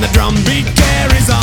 the drum beat carries on.